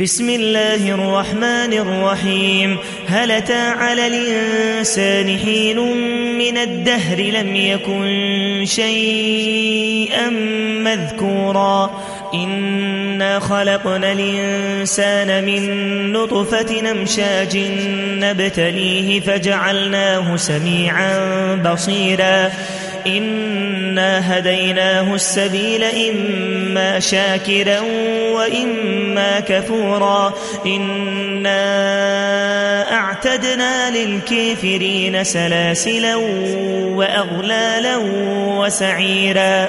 بسم الله الرحمن الرحيم. هل أتى على الإنسان حين من الدهر لم يكن شيئا مذكورا؟ إنا خلقنا الإنسان من نطفة نمشاج نبتليه فجعلناه سميعا بصيرا. إنا هديناه السبيل إما شاكرا وإما كفورا إنا اعتدنا للكافرين سلاسلا وأغلالا وسعيرا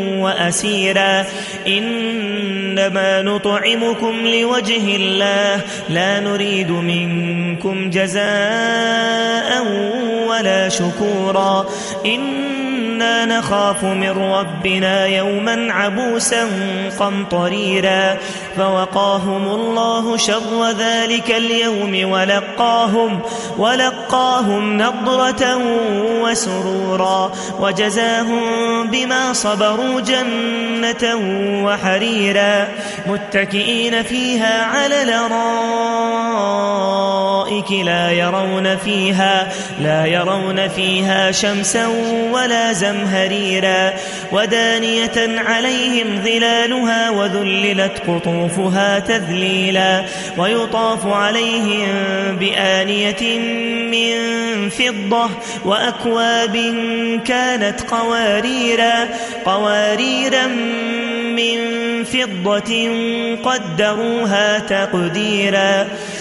وأسيرا. إنما نطعمكم لوجه الله. لا نريد منكم جزاء ولا شكورا. إن إنا نخاف من ربنا يوما عبوسا قمطريرا فوقاهم الله شر ذلك اليوم ولقاهم, ولقاهم نضرة وسرورا وجزاهم بما صبروا جنة وحريرا متكئين فيها على الأرائك لا يرون فيها لا يرون فيها شمسا ولا زمهريرا. ودانية عليهم ظلالها وذللت قطوفها تذليلا. ويطاف عليهم بآنية من فضة وأكواب كانت قواريرا. قواريرا من فضة قدروها تقديرا.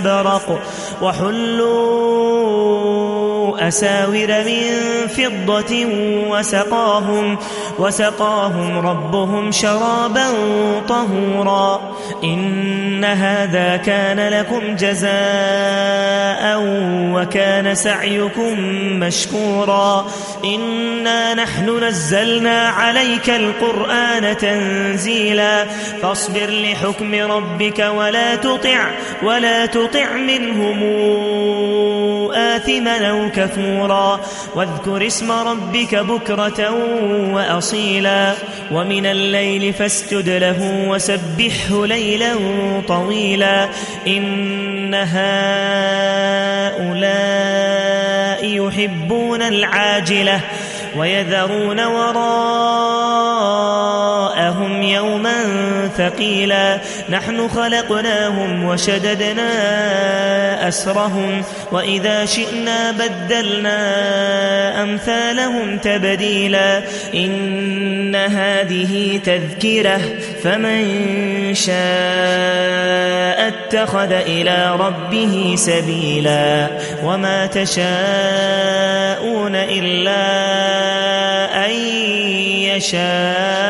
واستبرق وحلوا أساور من فضة وسقاهم, وسقاهم ربهم شرابا طهورا إن هذا كان لكم جزاء وكان سعيكم مشكورا إنا نحن نزلنا عليك القرآن تنزيلا فاصبر لحكم ربك ولا تطع ولا تطع منهم آثما أو كفورا واذكر اسم ربك بكرة وأصيلا. ومن الليل فاسجد له وسبحه ليلا طويلا. إن هؤلاء يحبون العاجلة ويذرون وراءهم يوما ثقيلا. نحن خلقناهم وشددنا أسرهم وإذا شئنا بدلنا أمثالهم تبديلا. إن هذه تذكرة فمن شاء اتخذ إلى ربه سبيلا. وما تشاءون إلا أن يشاء.